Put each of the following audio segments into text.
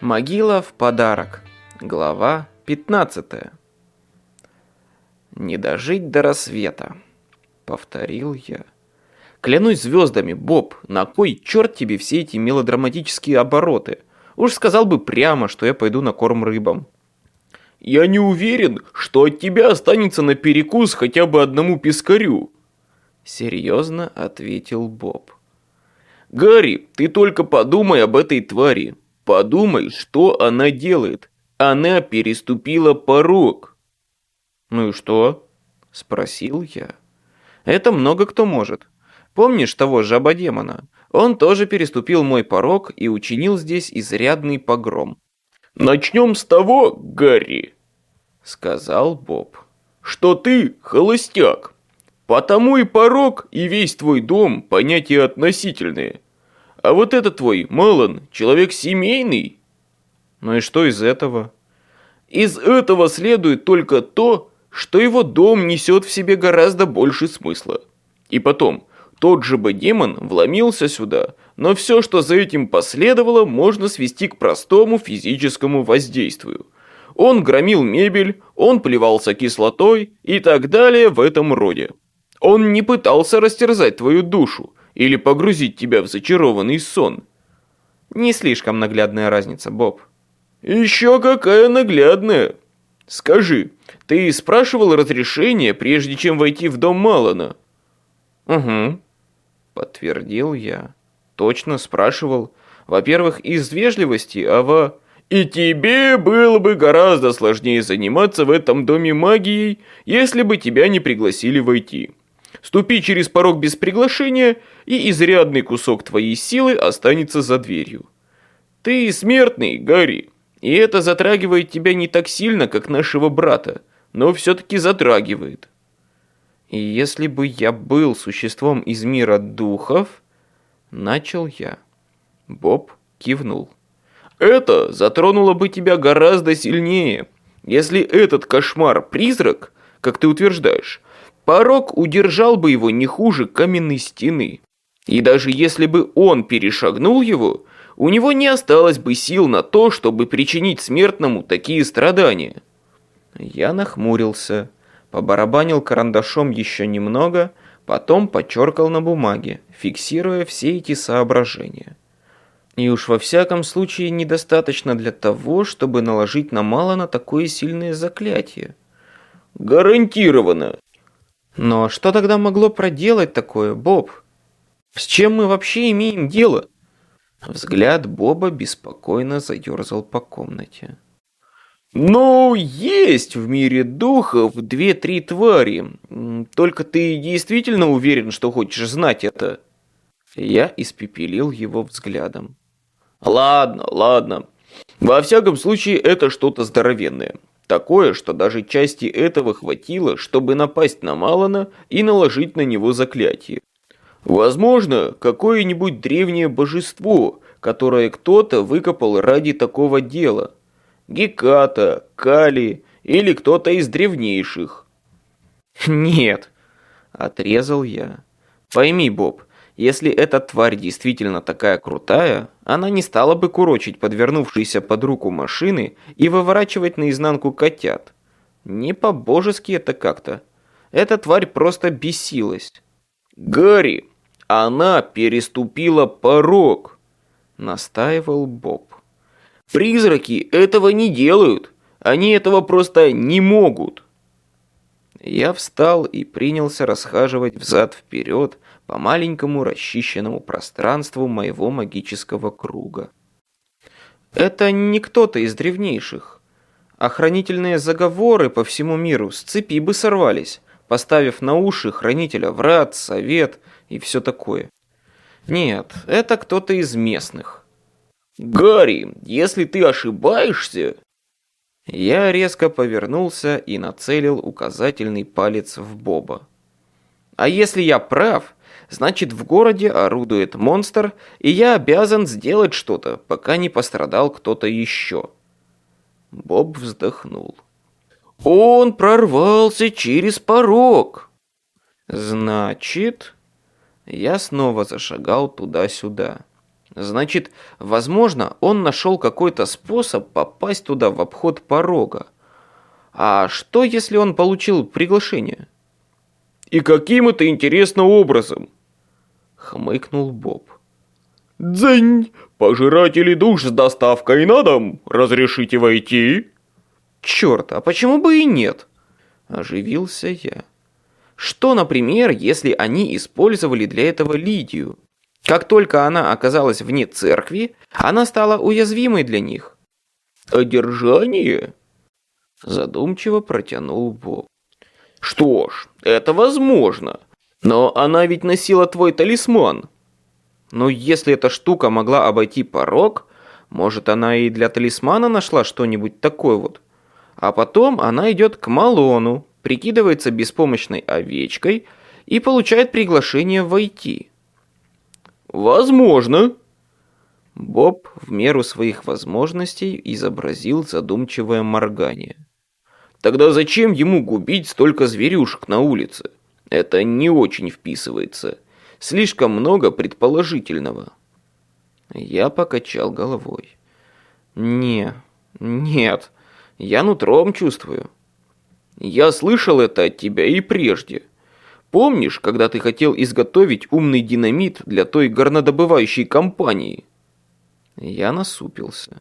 Могила в подарок. Глава 15. Не дожить до рассвета, повторил я. Клянусь звездами, Боб, на кой черт тебе все эти мелодраматические обороты? Уж сказал бы прямо, что я пойду на корм рыбам. Я не уверен, что от тебя останется на перекус хотя бы одному пескарю. Серьезно ответил Боб. Гарри, ты только подумай об этой твари. Подумай, что она делает. Она переступила порог. Ну и что? Спросил я. Это много кто может. Помнишь того жаба-демона? Он тоже переступил мой порог и учинил здесь изрядный погром. «Начнем с того, Гарри», — сказал Боб, — «что ты холостяк. Потому и порог, и весь твой дом — понятия относительные. А вот это твой, Мэлон, человек семейный». «Ну и что из этого?» «Из этого следует только то, что его дом несет в себе гораздо больше смысла. И потом, тот же бы демон вломился сюда, но все, что за этим последовало, можно свести к простому физическому воздействию. Он громил мебель, он плевался кислотой и так далее в этом роде. Он не пытался растерзать твою душу или погрузить тебя в зачарованный сон. Не слишком наглядная разница, Боб. Еще какая наглядная. Скажи, ты спрашивал разрешение, прежде чем войти в дом Малана? Угу, подтвердил я. Точно спрашивал. Во-первых, из вежливости, а во... И тебе было бы гораздо сложнее заниматься в этом доме магией, если бы тебя не пригласили войти. Ступи через порог без приглашения, и изрядный кусок твоей силы останется за дверью. Ты смертный, Гарри, и это затрагивает тебя не так сильно, как нашего брата, но все-таки затрагивает. И если бы я был существом из мира духов, начал я. Боб кивнул. Это затронуло бы тебя гораздо сильнее. Если этот кошмар-призрак, как ты утверждаешь, порог удержал бы его не хуже каменной стены. И даже если бы он перешагнул его, у него не осталось бы сил на то, чтобы причинить смертному такие страдания. Я нахмурился побарабанил карандашом еще немного, потом подчеркал на бумаге, фиксируя все эти соображения. И уж во всяком случае недостаточно для того, чтобы наложить на Малана такое сильное заклятие. Гарантированно. Но что тогда могло проделать такое, Боб? С чем мы вообще имеем дело? Взгляд Боба беспокойно заерзал по комнате. Ну, есть в мире духов две-три твари. Только ты действительно уверен, что хочешь знать это? Я испепелил его взглядом. Ладно, ладно. Во всяком случае, это что-то здоровенное. Такое, что даже части этого хватило, чтобы напасть на Малана и наложить на него заклятие. Возможно, какое-нибудь древнее божество, которое кто-то выкопал ради такого дела – Геката, Кали или кто-то из древнейших. Нет, отрезал я. Пойми, Боб, если эта тварь действительно такая крутая, она не стала бы курочить подвернувшиеся под руку машины и выворачивать наизнанку котят. Не по-божески это как-то. Эта тварь просто бесилась. «Гарри, она переступила порог!» Настаивал Боб. Призраки этого не делают. Они этого просто не могут. Я встал и принялся расхаживать взад-вперед по маленькому расчищенному пространству моего магического круга. Это не кто-то из древнейших. Охранительные заговоры по всему миру с цепи бы сорвались, поставив на уши хранителя врат, совет и все такое. Нет, это кто-то из местных. «Гарри, если ты ошибаешься...» Я резко повернулся и нацелил указательный палец в Боба. «А если я прав, значит в городе орудует монстр, и я обязан сделать что-то, пока не пострадал кто-то еще». Боб вздохнул. «Он прорвался через порог!» «Значит...» Я снова зашагал туда-сюда. Значит, возможно, он нашел какой-то способ попасть туда в обход порога. А что, если он получил приглашение? «И каким это интересным образом?» Хмыкнул Боб. «Дзынь! Пожиратели душ с доставкой на дом! Разрешите войти?» «Черт, а почему бы и нет?» Оживился я. Что, например, если они использовали для этого Лидию? Как только она оказалась вне церкви, она стала уязвимой для них. «Одержание?» Задумчиво протянул Боб. «Что ж, это возможно. Но она ведь носила твой талисман». «Ну, если эта штука могла обойти порог, может, она и для талисмана нашла что-нибудь такое вот. А потом она идет к Малону, прикидывается беспомощной овечкой и получает приглашение войти». «Возможно». Боб в меру своих возможностей изобразил задумчивое моргание. Тогда зачем ему губить столько зверюшек на улице? Это не очень вписывается. Слишком много предположительного. Я покачал головой. Не, нет, я нутром чувствую. Я слышал это от тебя и прежде. Помнишь, когда ты хотел изготовить умный динамит для той горнодобывающей компании? Я насупился.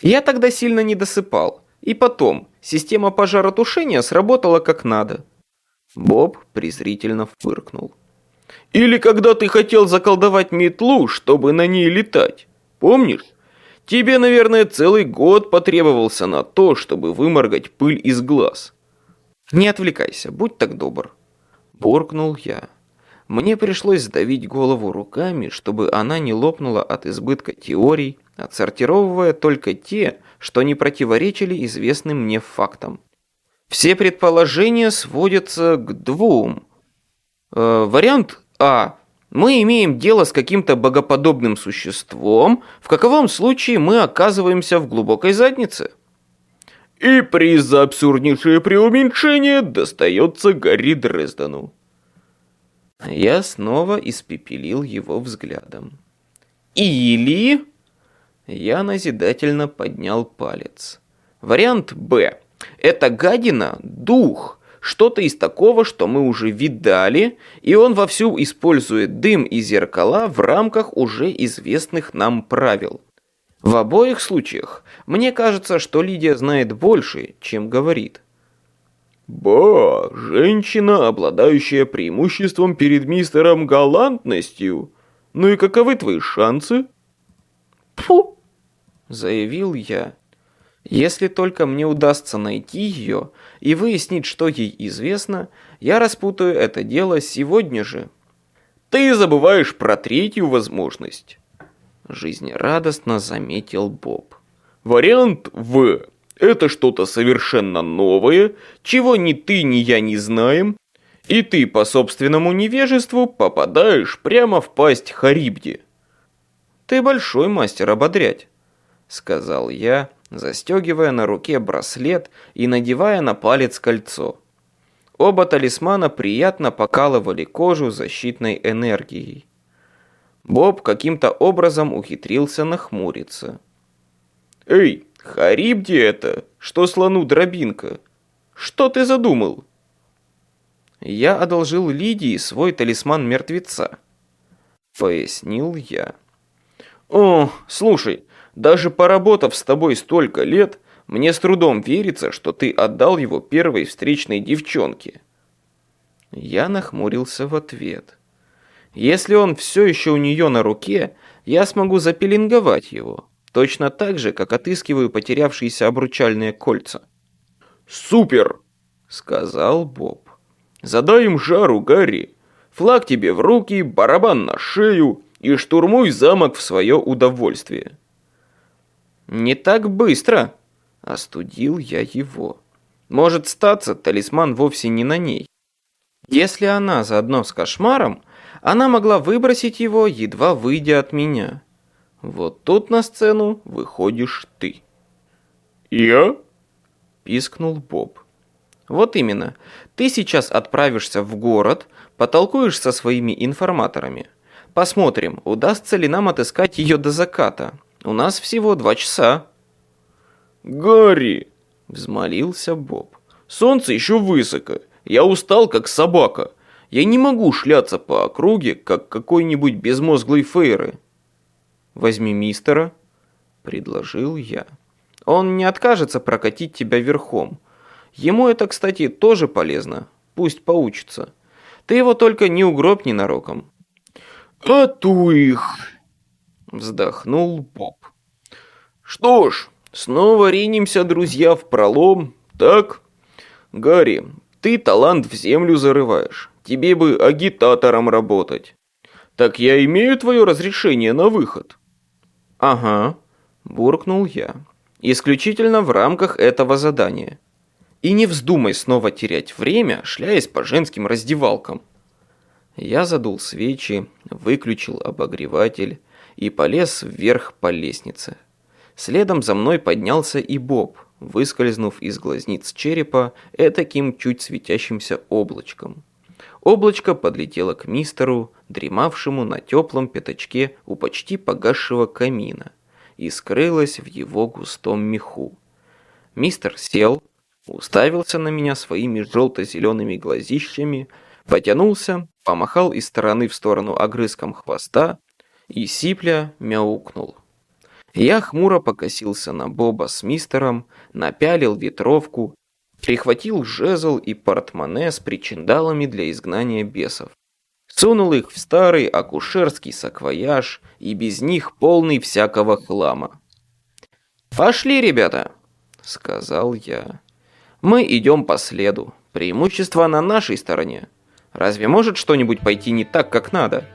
Я тогда сильно не досыпал. И потом, система пожаротушения сработала как надо. Боб презрительно фыркнул. Или когда ты хотел заколдовать метлу, чтобы на ней летать. Помнишь? Тебе, наверное, целый год потребовался на то, чтобы выморгать пыль из глаз. Не отвлекайся, будь так добр. Буркнул я. Мне пришлось сдавить голову руками, чтобы она не лопнула от избытка теорий, отсортировывая только те, что не противоречили известным мне фактам. Все предположения сводятся к двум. Э, вариант А. Мы имеем дело с каким-то богоподобным существом, в каковом случае мы оказываемся в глубокой заднице. И приз за абсурднейшее преуменьшение достается Гарри Дрездену. Я снова испепелил его взглядом. Или... Я назидательно поднял палец. Вариант «Б». Это гадина – дух, что-то из такого, что мы уже видали, и он вовсю использует дым и зеркала в рамках уже известных нам правил. В обоих случаях мне кажется, что Лидия знает больше, чем говорит. «Ба, женщина, обладающая преимуществом перед мистером галантностью. Ну и каковы твои шансы?» «Фу!» – заявил я. «Если только мне удастся найти ее и выяснить, что ей известно, я распутаю это дело сегодня же». «Ты забываешь про третью возможность», – жизнерадостно заметил Боб. «Вариант В. Это что-то совершенно новое, чего ни ты, ни я не знаем, и ты по собственному невежеству попадаешь прямо в пасть Харибди». «Ты большой мастер ободрять», — сказал я, застегивая на руке браслет и надевая на палец кольцо. Оба талисмана приятно покалывали кожу защитной энергией. Боб каким-то образом ухитрился нахмуриться. «Эй, Харибди это, что слону дробинка? Что ты задумал?» «Я одолжил Лидии свой талисман мертвеца», — пояснил я. «О, слушай, даже поработав с тобой столько лет, мне с трудом верится, что ты отдал его первой встречной девчонке». Я нахмурился в ответ. «Если он все еще у нее на руке, я смогу запеленговать его, точно так же, как отыскиваю потерявшиеся обручальные кольца». «Супер!» — сказал Боб. «Задай им жару, Гарри. Флаг тебе в руки, барабан на шею, и штурмуй замок в свое удовольствие». «Не так быстро!» – остудил я его. «Может статься, талисман вовсе не на ней. Если она заодно с кошмаром, она могла выбросить его, едва выйдя от меня. Вот тут на сцену выходишь ты». «Я?» – пискнул Боб. «Вот именно. Ты сейчас отправишься в город, потолкуешь со своими информаторами. Посмотрим, удастся ли нам отыскать ее до заката. У нас всего два часа». «Гарри!» — взмолился Боб. «Солнце еще высоко. Я устал, как собака. Я не могу шляться по округе, как какой-нибудь безмозглый фейры». «Возьми мистера», — предложил я. «Он не откажется прокатить тебя верхом. Ему это, кстати, тоже полезно. Пусть поучится. Ты его только не угробь ненароком». «А ту их!» — вздохнул Боб. «Что ж, снова ринемся, друзья, в пролом, так? Гарри, ты талант в землю зарываешь. Тебе бы агитатором работать. Так я имею твое разрешение на выход?» «Ага», – буркнул я. «Исключительно в рамках этого задания. И не вздумай снова терять время, шляясь по женским раздевалкам». Я задул свечи, выключил обогреватель и полез вверх по лестнице. Следом за мной поднялся и Боб, выскользнув из глазниц черепа этаким чуть светящимся облачком. Облачко подлетело к мистеру, дремавшему на теплом пятачке у почти погасшего камина, и скрылось в его густом меху. Мистер сел, уставился на меня своими желто-зелеными глазищами, потянулся, помахал из стороны в сторону огрызком хвоста и сипля мяукнул. Я хмуро покосился на Боба с мистером, напялил ветровку, прихватил жезл и портмоне с причиндалами для изгнания бесов. Сунул их в старый акушерский саквояж и без них полный всякого хлама. «Пошли, ребята!» — сказал я. «Мы идем по следу. Преимущество на нашей стороне. Разве может что-нибудь пойти не так, как надо?»